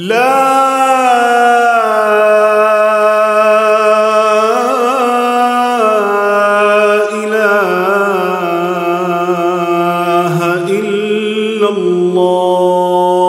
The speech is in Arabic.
لا. إله إلا الله.